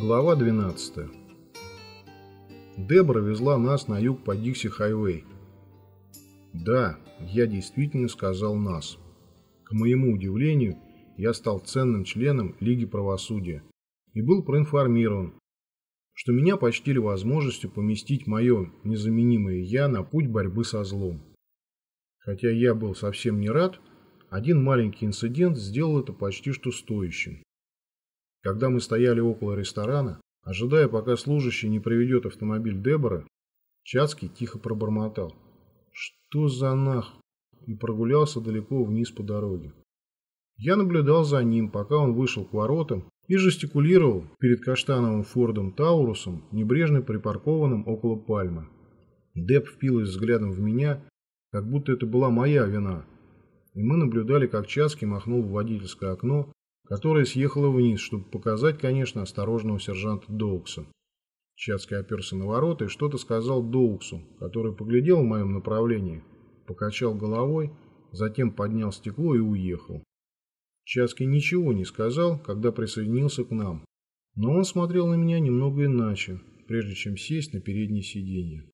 Глава 12. Дебора везла нас на юг по Дикси-хайвей. Да, я действительно сказал «нас». К моему удивлению, я стал ценным членом Лиги правосудия и был проинформирован, что меня почтили возможностью поместить мое незаменимое «я» на путь борьбы со злом. Хотя я был совсем не рад, один маленький инцидент сделал это почти что стоящим. Когда мы стояли около ресторана, ожидая, пока служащий не приведет автомобиль Дебора, Чацкий тихо пробормотал. «Что за нах?» и прогулялся далеко вниз по дороге. Я наблюдал за ним, пока он вышел к воротам и жестикулировал перед каштановым Фордом Таурусом, небрежно припаркованным около пальмы. Деб впилась взглядом в меня, как будто это была моя вина, и мы наблюдали, как Чацкий махнул в водительское окно, которое съехало вниз, чтобы показать, конечно, осторожного сержанта Доукса. Чацкий оперся на ворота и что-то сказал Доуксу, который поглядел в моем направлении, покачал головой, затем поднял стекло и уехал. Чацкий ничего не сказал, когда присоединился к нам, но он смотрел на меня немного иначе, прежде чем сесть на переднее сиденье.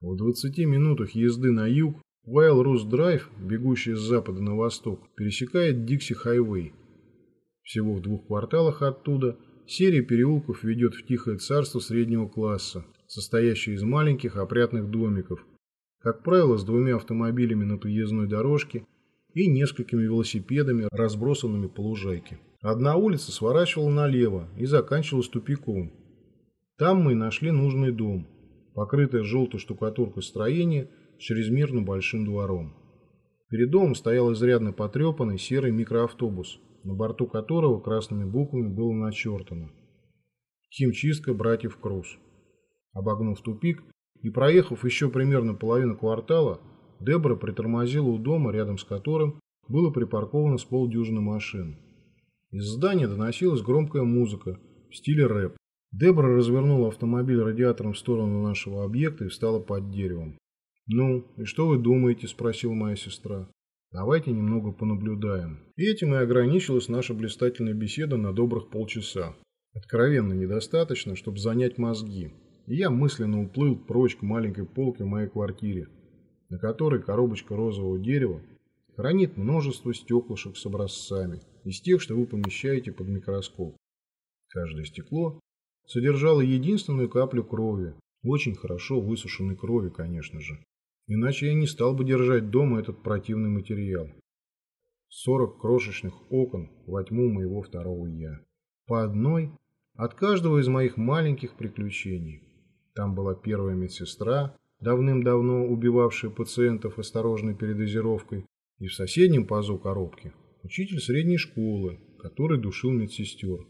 В 20 минутах езды на юг Вайл Рус Драйв, бегущий с запада на восток, пересекает Дикси Хайвей. Всего в двух кварталах оттуда серия переулков ведет в тихое царство среднего класса, состоящее из маленьких опрятных домиков, как правило, с двумя автомобилями на подъездной дорожке и несколькими велосипедами, разбросанными по лужайке. Одна улица сворачивала налево и заканчивалась тупиком. Там мы и нашли нужный дом, покрытое желтой штукатуркой строение с чрезмерно большим двором. Перед домом стоял изрядно потрепанный серый микроавтобус, на борту которого красными буквами было начертано «Химчистка братьев Круз». Обогнув тупик и проехав еще примерно половину квартала, Дебора притормозила у дома, рядом с которым было припарковано с полдюжины машин. Из здания доносилась громкая музыка в стиле рэп. Дебора развернула автомобиль радиатором в сторону нашего объекта и встала под деревом. «Ну, и что вы думаете?» – спросила моя сестра. «Давайте немного понаблюдаем». И этим и ограничилась наша блистательная беседа на добрых полчаса. Откровенно недостаточно, чтобы занять мозги. И я мысленно уплыл прочь к маленькой полке в моей квартире, на которой коробочка розового дерева хранит множество стеклышек с образцами из тех, что вы помещаете под микроскоп. Каждое стекло содержало единственную каплю крови, очень хорошо высушенной крови, конечно же. Иначе я не стал бы держать дома этот противный материал. Сорок крошечных окон во тьму моего второго «я». По одной от каждого из моих маленьких приключений. Там была первая медсестра, давным-давно убивавшая пациентов осторожной передозировкой, и в соседнем пазу коробки учитель средней школы, который душил медсестер.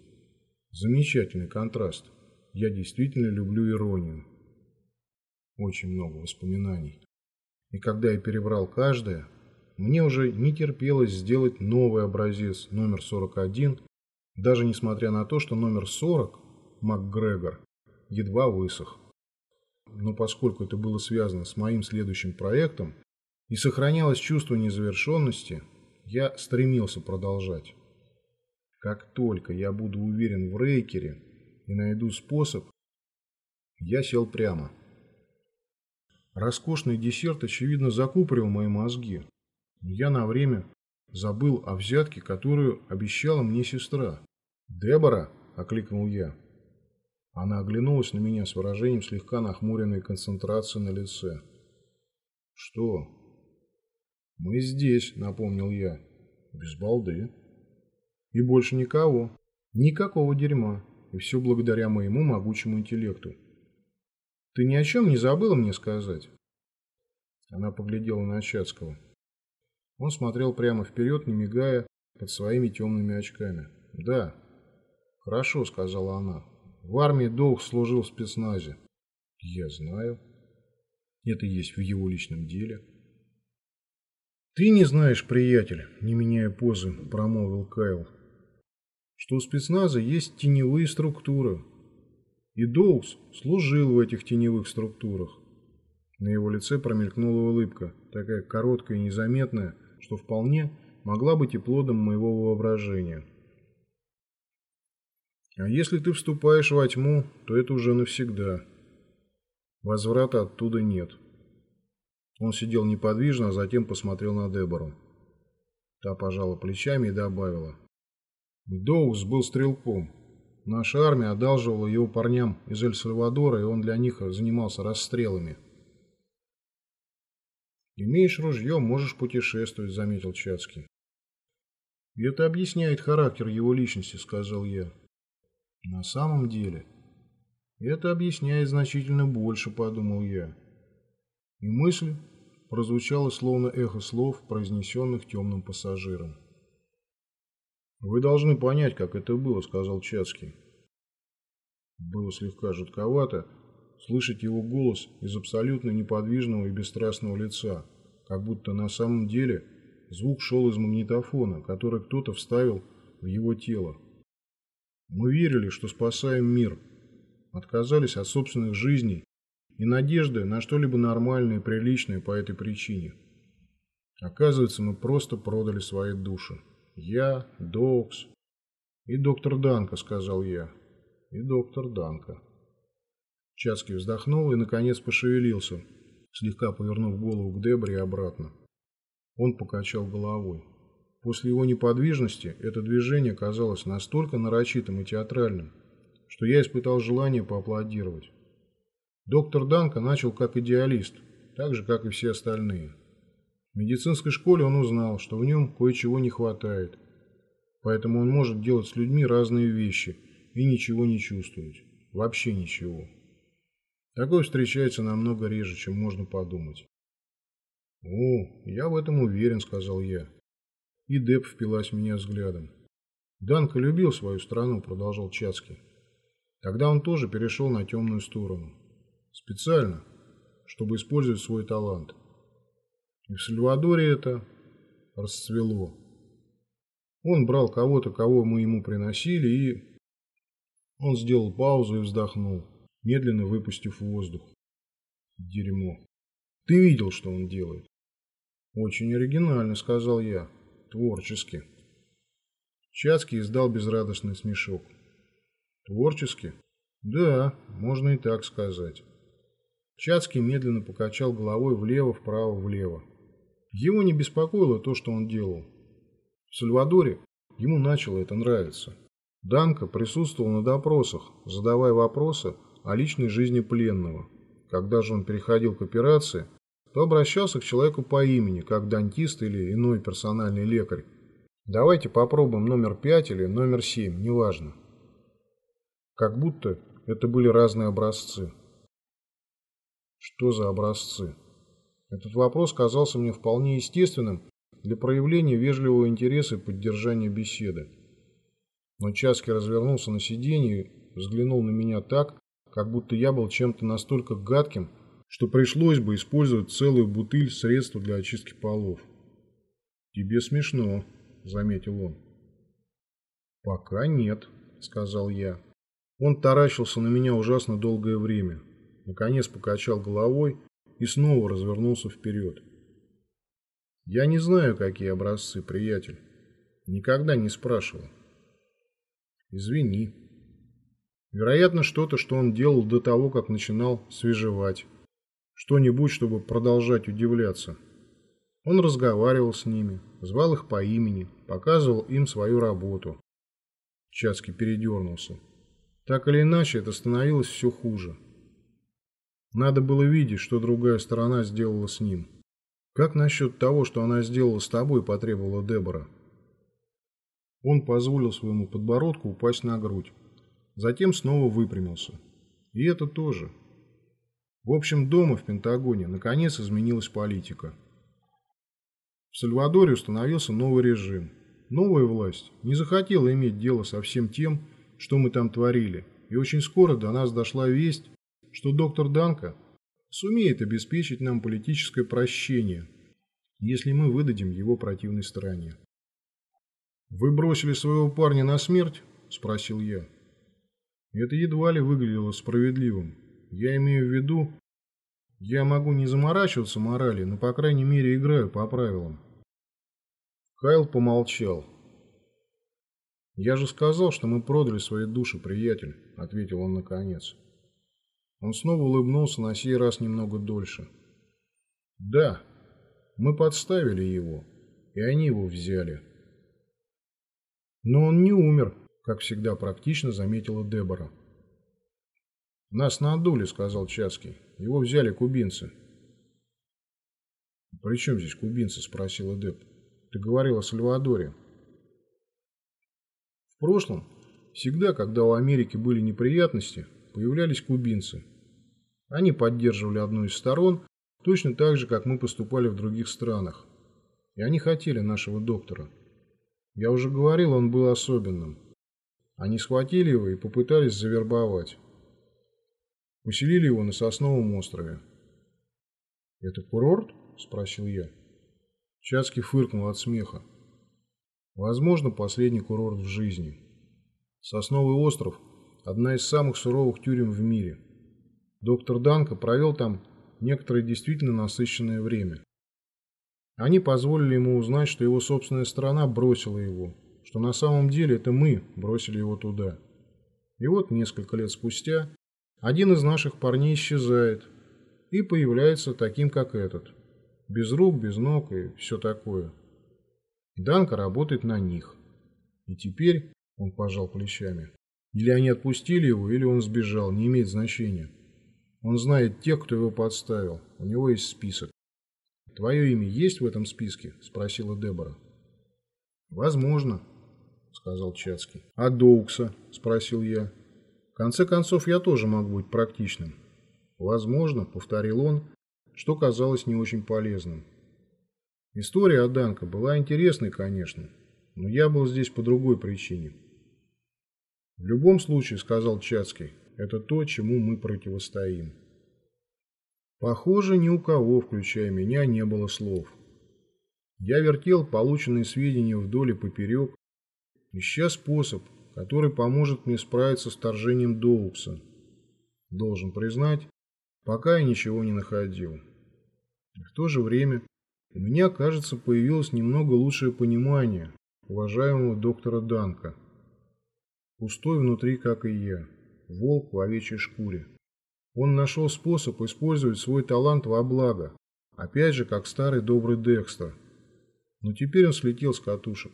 Замечательный контраст. Я действительно люблю иронию. Очень много воспоминаний. И когда я перебрал каждое, мне уже не терпелось сделать новый образец номер 41, даже несмотря на то, что номер 40, МакГрегор, едва высох но поскольку это было связано с моим следующим проектом и сохранялось чувство незавершенности, я стремился продолжать. Как только я буду уверен в рейкере и найду способ, я сел прямо. Роскошный десерт, очевидно, закупорил мои мозги. Я на время забыл о взятке, которую обещала мне сестра. «Дебора!» – окликнул я. Она оглянулась на меня с выражением слегка нахмуренной концентрации на лице. «Что?» «Мы здесь», — напомнил я. «Без балды». «И больше никого. Никакого дерьма. И все благодаря моему могучему интеллекту. Ты ни о чем не забыла мне сказать?» Она поглядела на Чацкого. Он смотрел прямо вперед, не мигая, под своими темными очками. «Да». «Хорошо», — сказала она. В армии долг служил в спецназе. Я знаю. Это есть в его личном деле. Ты не знаешь, приятель, не меняя позы, промолвил Кайл, что у спецназа есть теневые структуры. И Доукс служил в этих теневых структурах. На его лице промелькнула улыбка, такая короткая и незаметная, что вполне могла быть и плодом моего воображения. А если ты вступаешь во тьму, то это уже навсегда. Возврата оттуда нет. Он сидел неподвижно, а затем посмотрел на Дебору. Та пожала плечами и добавила. Доукс был стрелком. Наша армия одалживала его парням из Эль-Сальвадора, и он для них занимался расстрелами. «Имеешь ружье, можешь путешествовать», — заметил Чацкий. «Это объясняет характер его личности», — сказал я. «На самом деле...» «Это объясняет значительно больше», — подумал я. И мысль прозвучала словно эхо слов, произнесенных темным пассажиром. «Вы должны понять, как это было», — сказал Чацкий. Было слегка жутковато слышать его голос из абсолютно неподвижного и бесстрастного лица, как будто на самом деле звук шел из магнитофона, который кто-то вставил в его тело. Мы верили, что спасаем мир, отказались от собственных жизней и надежды на что-либо нормальное и приличное по этой причине. Оказывается, мы просто продали свои души. Я, Докс и доктор Данка, сказал я. И доктор Данка. Чацкий вздохнул и, наконец, пошевелился, слегка повернув голову к Дебре и обратно. Он покачал головой. После его неподвижности это движение казалось настолько нарочитым и театральным, что я испытал желание поаплодировать. Доктор Данка начал как идеалист, так же, как и все остальные. В медицинской школе он узнал, что в нем кое-чего не хватает, поэтому он может делать с людьми разные вещи и ничего не чувствовать. Вообще ничего. Такое встречается намного реже, чем можно подумать. «О, я в этом уверен», — сказал я. И Деп впилась в меня взглядом. «Данка любил свою страну», — продолжал Чацкий. Тогда он тоже перешел на темную сторону. Специально, чтобы использовать свой талант. И в Сальвадоре это расцвело. Он брал кого-то, кого мы ему приносили, и... Он сделал паузу и вздохнул медленно выпустив воздух. Дерьмо. Ты видел, что он делает? Очень оригинально, сказал я. Творчески. Чацкий издал безрадостный смешок. Творчески? Да, можно и так сказать. Чацкий медленно покачал головой влево, вправо, влево. Его не беспокоило то, что он делал. В Сальвадоре ему начало это нравиться. Данка присутствовал на допросах, задавая вопросы о личной жизни пленного. Когда же он переходил к операции, то обращался к человеку по имени, как дантист или иной персональный лекарь. Давайте попробуем номер 5 или номер 7, неважно. Как будто это были разные образцы. Что за образцы? Этот вопрос казался мне вполне естественным для проявления вежливого интереса и поддержания беседы. Но Часки развернулся на сиденье взглянул на меня так, как будто я был чем-то настолько гадким, что пришлось бы использовать целую бутыль средства для очистки полов. «Тебе смешно», — заметил он. «Пока нет», — сказал я. Он таращился на меня ужасно долгое время, наконец покачал головой и снова развернулся вперед. «Я не знаю, какие образцы, приятель. Никогда не спрашивал. Извини». Вероятно, что-то, что он делал до того, как начинал свежевать. Что-нибудь, чтобы продолжать удивляться. Он разговаривал с ними, звал их по имени, показывал им свою работу. Чацкий передернулся. Так или иначе, это становилось все хуже. Надо было видеть, что другая сторона сделала с ним. Как насчет того, что она сделала с тобой, потребовала Дебора? Он позволил своему подбородку упасть на грудь. Затем снова выпрямился. И это тоже. В общем, дома в Пентагоне наконец изменилась политика. В Сальвадоре установился новый режим. Новая власть не захотела иметь дело со всем тем, что мы там творили, и очень скоро до нас дошла весть, что доктор Данка сумеет обеспечить нам политическое прощение, если мы выдадим его противной стороне. «Вы бросили своего парня на смерть?» – спросил я. Это едва ли выглядело справедливым. Я имею в виду, я могу не заморачиваться морали, но, по крайней мере, играю по правилам. Кайл помолчал. «Я же сказал, что мы продали свои души, приятель», — ответил он наконец. Он снова улыбнулся, на сей раз немного дольше. «Да, мы подставили его, и они его взяли». «Но он не умер», — как всегда практично заметила Дебора. «Нас надули», — сказал Чацкий. «Его взяли кубинцы». «При чем здесь кубинцы?» – спросила Деп. «Ты говорил о Сальвадоре». В прошлом, всегда, когда у Америки были неприятности, появлялись кубинцы. Они поддерживали одну из сторон, точно так же, как мы поступали в других странах. И они хотели нашего доктора. Я уже говорил, он был особенным. Они схватили его и попытались завербовать. Поселили его на Сосновом острове. «Это курорт?» – спросил я. Чацкий фыркнул от смеха. Возможно, последний курорт в жизни. Сосновый остров – одна из самых суровых тюрем в мире. Доктор Данко провел там некоторое действительно насыщенное время. Они позволили ему узнать, что его собственная страна бросила его, что на самом деле это мы бросили его туда. И вот несколько лет спустя один из наших парней исчезает и появляется таким, как этот – без рук, без ног и все такое. Данка работает на них. И теперь он пожал плечами. Или они отпустили его, или он сбежал, не имеет значения. Он знает тех, кто его подставил. У него есть список. «Твое имя есть в этом списке?» – спросила Дебора. «Возможно», – сказал Чацкий. «А Доукса?» – спросил я. «В конце концов, я тоже могу быть практичным». «Возможно», – повторил он, что казалось не очень полезным. История о Данко была интересной, конечно, но я был здесь по другой причине. В любом случае, сказал Чацкий, это то, чему мы противостоим. Похоже, ни у кого, включая меня, не было слов. Я вертел полученные сведения вдоль и поперек, ища способ, который поможет мне справиться с вторжением Доукса. Должен признать, пока я ничего не находил. И в то же время у меня, кажется, появилось немного лучшее понимание уважаемого доктора Данка. Пустой внутри, как и я, волк в овечьей шкуре. Он нашел способ использовать свой талант во благо, опять же, как старый добрый Декстер. Но теперь он слетел с катушек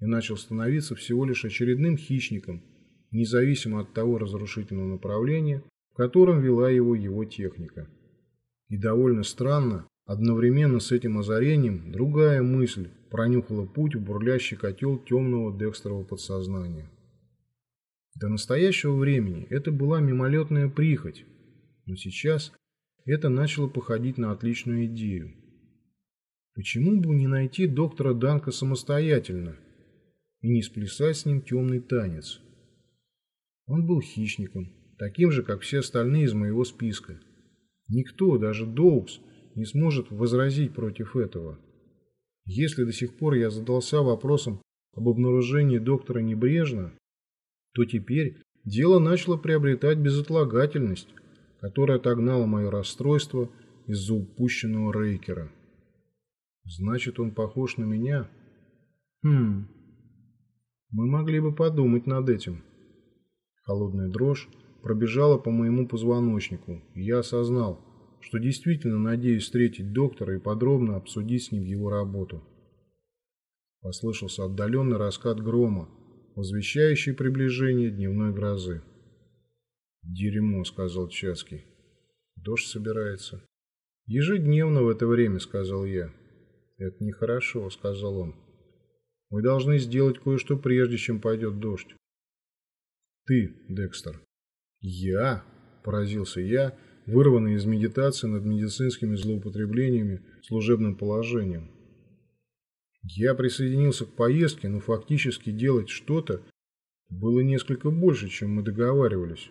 и начал становиться всего лишь очередным хищником, независимо от того разрушительного направления, в котором вела его его техника. И довольно странно, одновременно с этим озарением другая мысль пронюхала путь в бурлящий котел темного Декстерова подсознания. До настоящего времени это была мимолетная прихоть, но сейчас это начало походить на отличную идею. Почему бы не найти доктора Данка самостоятельно и не сплясать с ним темный танец? Он был хищником, таким же, как все остальные из моего списка. Никто, даже Доукс, не сможет возразить против этого. Если до сих пор я задался вопросом об обнаружении доктора небрежно, то теперь дело начало приобретать безотлагательность, которая отогнала мое расстройство из-за упущенного Рейкера. Значит, он похож на меня? Хм, мы могли бы подумать над этим. Холодная дрожь пробежала по моему позвоночнику, и я осознал, что действительно надеюсь встретить доктора и подробно обсудить с ним его работу. Послышался отдаленный раскат грома, возвещающий приближение дневной грозы. «Дерьмо», — сказал Чаский. «Дождь собирается». «Ежедневно в это время», — сказал я. «Это нехорошо», — сказал он. «Мы должны сделать кое-что прежде, чем пойдет дождь». «Ты, Декстер». «Я?» – поразился я, вырванный из медитации над медицинскими злоупотреблениями служебным положением. Я присоединился к поездке, но фактически делать что-то было несколько больше, чем мы договаривались.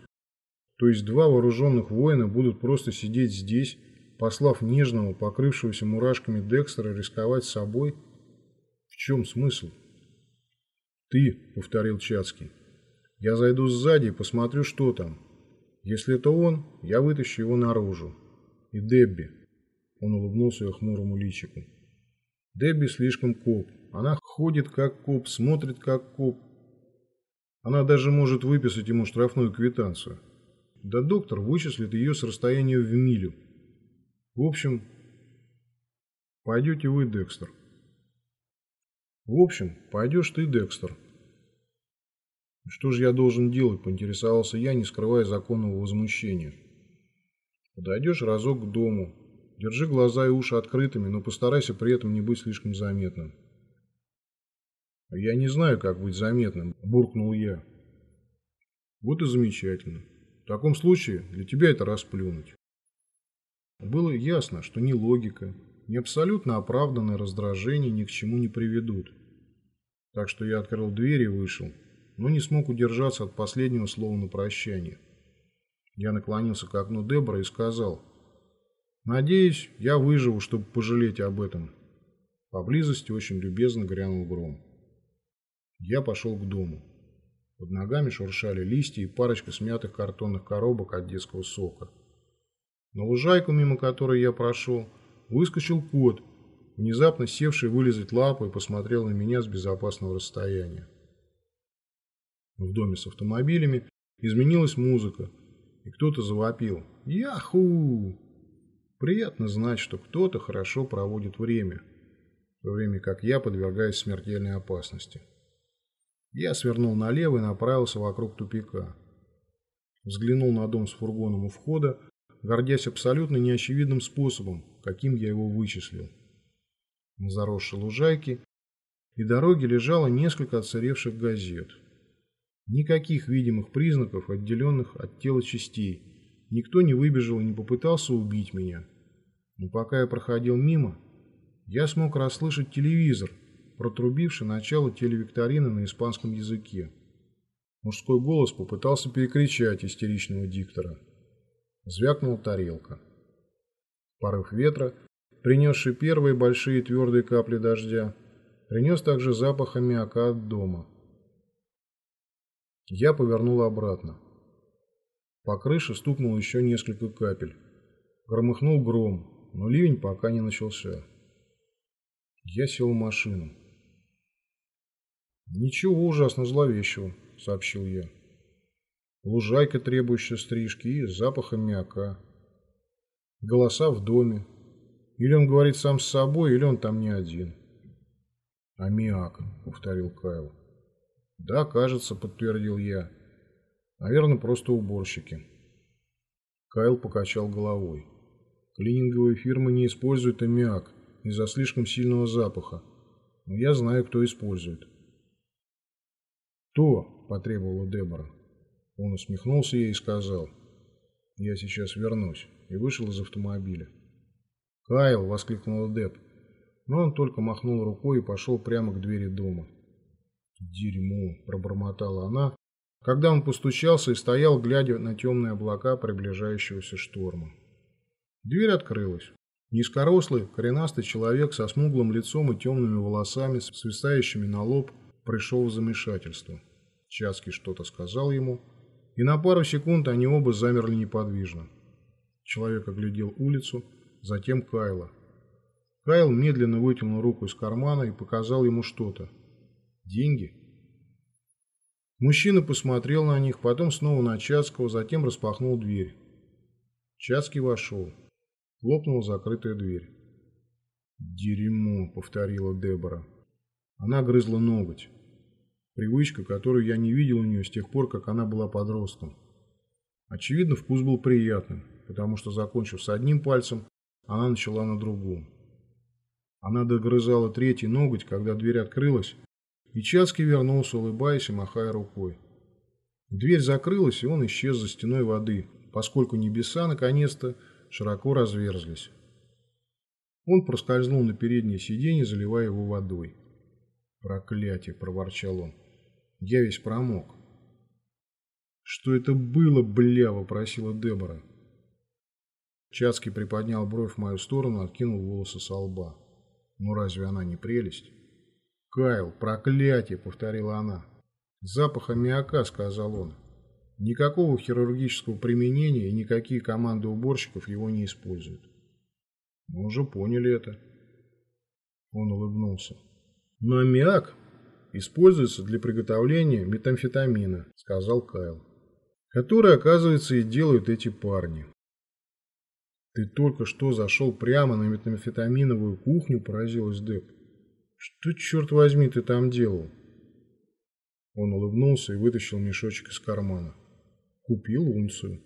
То есть два вооруженных воина будут просто сидеть здесь, послав нежного, покрывшегося мурашками Декстера рисковать собой? В чем смысл? «Ты», — повторил Чацкий, я зайду сзади и посмотрю, что там. Если это он, я вытащу его наружу. И Дебби. Он улыбнулся ее хмурому личику. Дебби слишком коп. Она ходит как коп, смотрит как коп. Она даже может выписать ему штрафную квитанцию. Да доктор вычислит ее с расстояния в милю. В общем, пойдете вы, Декстер. В общем, пойдешь ты, Декстер. Что же я должен делать, поинтересовался я, не скрывая законного возмущения. Подойдешь разок к дому, держи глаза и уши открытыми, но постарайся при этом не быть слишком заметным. «Я не знаю, как быть заметным», – буркнул я. «Вот и замечательно. В таком случае для тебя это расплюнуть». Было ясно, что ни логика, ни абсолютно оправданное раздражение ни к чему не приведут. Так что я открыл дверь и вышел, но не смог удержаться от последнего слова на прощание. Я наклонился к окну Дебора и сказал, «Надеюсь, я выживу, чтобы пожалеть об этом». Поблизости очень любезно грянул гром. Я пошел к дому. Под ногами шуршали листья и парочка смятых картонных коробок от детского сока. На лужайку, мимо которой я прошел, выскочил кот, внезапно севший вылезать лапу и посмотрел на меня с безопасного расстояния. В доме с автомобилями изменилась музыка, и кто-то завопил «Яху!». Приятно знать, что кто-то хорошо проводит время, в то время как я подвергаюсь смертельной опасности. Я свернул налево и направился вокруг тупика. Взглянул на дом с фургоном у входа, гордясь абсолютно неочевидным способом, каким я его вычислил. На заросшей лужайке и дороге лежало несколько отсыревших газет. Никаких видимых признаков, отделенных от тела частей. Никто не выбежал и не попытался убить меня. Но пока я проходил мимо, я смог расслышать телевизор – протрубивший начало телевикторины на испанском языке. Мужской голос попытался перекричать истеричного диктора. Звякнула тарелка. Порыв ветра, принесший первые большие твердые капли дождя, принес также запах аммиака от дома. Я повернул обратно. По крыше стукнуло еще несколько капель. Громыхнул гром, но ливень пока не начался. Я сел в машину. «Ничего ужасно зловещего», — сообщил я. Лужайка, требующая стрижки, и запах аммиака. Голоса в доме. Или он говорит сам с собой, или он там не один. «Аммиак», — повторил Кайл. «Да, кажется», — подтвердил я. «Наверное, просто уборщики». Кайл покачал головой. «Клининговые фирмы не используют аммиак из-за слишком сильного запаха, но я знаю, кто использует». «Кто?» – потребовала Дебора. Он усмехнулся ей и сказал, «Я сейчас вернусь», и вышел из автомобиля. «Кайл!» – воскликнула Деб, но он только махнул рукой и пошел прямо к двери дома. «Дерьмо!» – пробормотала она, когда он постучался и стоял, глядя на темные облака приближающегося шторма. Дверь открылась. Низкорослый, коренастый человек со смуглым лицом и темными волосами, свисающими на лоб, пришел в замешательство. Часки что-то сказал ему, и на пару секунд они оба замерли неподвижно. Человек оглядел улицу, затем Кайла. Кайл медленно вытянул руку из кармана и показал ему что-то. «Деньги?» Мужчина посмотрел на них, потом снова на Чацкого, затем распахнул дверь. Чацкий вошел. Хлопнула закрытая дверь. «Дерьмо», — повторила Дебора. Она грызла ноготь. Привычка, которую я не видел у нее с тех пор, как она была подростком. Очевидно, вкус был приятным, потому что, закончив с одним пальцем, она начала на другом. Она догрызала третий ноготь, когда дверь открылась, и Чацкий вернулся, улыбаясь и махая рукой. Дверь закрылась, и он исчез за стеной воды, поскольку небеса, наконец-то, широко разверзлись. Он проскользнул на переднее сиденье, заливая его водой. «Проклятие!» – проворчал он. «Я весь промок». «Что это было, бля?» – вопросила Дебора. Чацкий приподнял бровь в мою сторону, откинул волосы со лба. «Ну разве она не прелесть?» «Кайл, проклятие!» – повторила она. «Запах аммиака», – сказал он. «Никакого хирургического применения и никакие команды уборщиков его не используют». «Мы уже поняли это». Он улыбнулся. Но аммиак используется для приготовления метамфетамина, сказал Кайл. Который, оказывается, и делают эти парни. Ты только что зашел прямо на метамфетаминовую кухню, поразилась Деб. Что, черт возьми, ты там делал? Он улыбнулся и вытащил мешочек из кармана. Купил унцию.